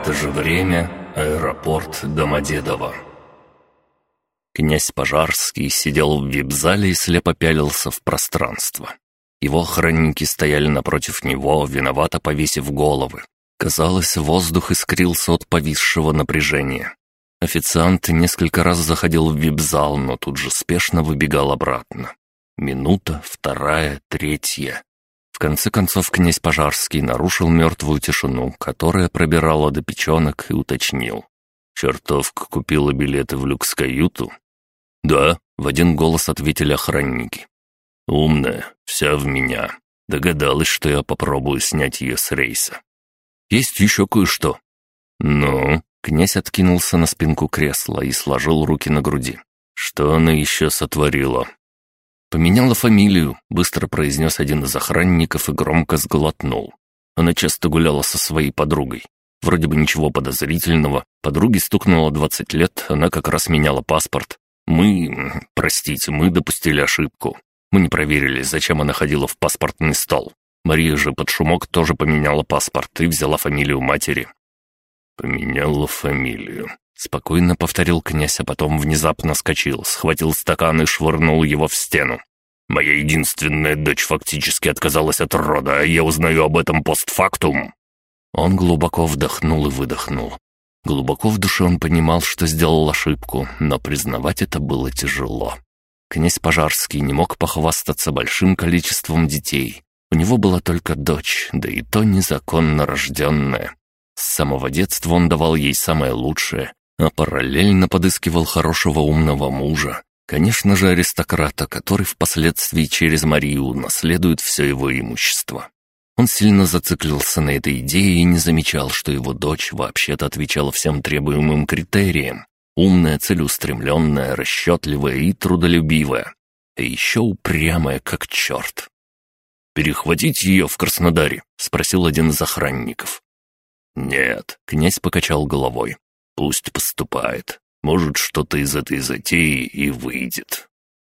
это же время аэропорт Домодедово. Князь Пожарский сидел в вип-зале и слепо пялился в пространство. Его охранники стояли напротив него, виновато повесив головы. Казалось, воздух искрился от повисшего напряжения. Официант несколько раз заходил в вип-зал, но тут же спешно выбегал обратно. Минута, вторая, третья. Конце концов князь Пожарский нарушил мертвую тишину, которая пробирала до печенок, и уточнил. «Чертовка купила билеты в люкс-каюту?» «Да», — в один голос ответили охранники. «Умная, вся в меня. Догадалась, что я попробую снять ее с рейса. Есть еще кое-что». «Ну?» — князь откинулся на спинку кресла и сложил руки на груди. «Что она еще сотворила?» «Поменяла фамилию», — быстро произнес один из охранников и громко сглотнул. Она часто гуляла со своей подругой. Вроде бы ничего подозрительного. Подруге стукнуло 20 лет, она как раз меняла паспорт. Мы, простите, мы допустили ошибку. Мы не проверили, зачем она ходила в паспортный стол. Мария же под шумок тоже поменяла паспорт и взяла фамилию матери. «Поменяла фамилию», — спокойно повторил князь, а потом внезапно скочил, схватил стакан и швырнул его в стену. «Моя единственная дочь фактически отказалась от рода, а я узнаю об этом постфактум». Он глубоко вдохнул и выдохнул. Глубоко в душе он понимал, что сделал ошибку, но признавать это было тяжело. Князь Пожарский не мог похвастаться большим количеством детей. У него была только дочь, да и то незаконно рожденная. С самого детства он давал ей самое лучшее, а параллельно подыскивал хорошего умного мужа. Конечно же, аристократа, который впоследствии через Марию наследует все его имущество. Он сильно зациклился на этой идее и не замечал, что его дочь вообще-то отвечала всем требуемым критериям. Умная, целеустремленная, расчетливая и трудолюбивая. И еще упрямая, как черт. «Перехватить ее в Краснодаре?» — спросил один из охранников. «Нет», — князь покачал головой. «Пусть поступает. Может, что-то из этой затеи и выйдет».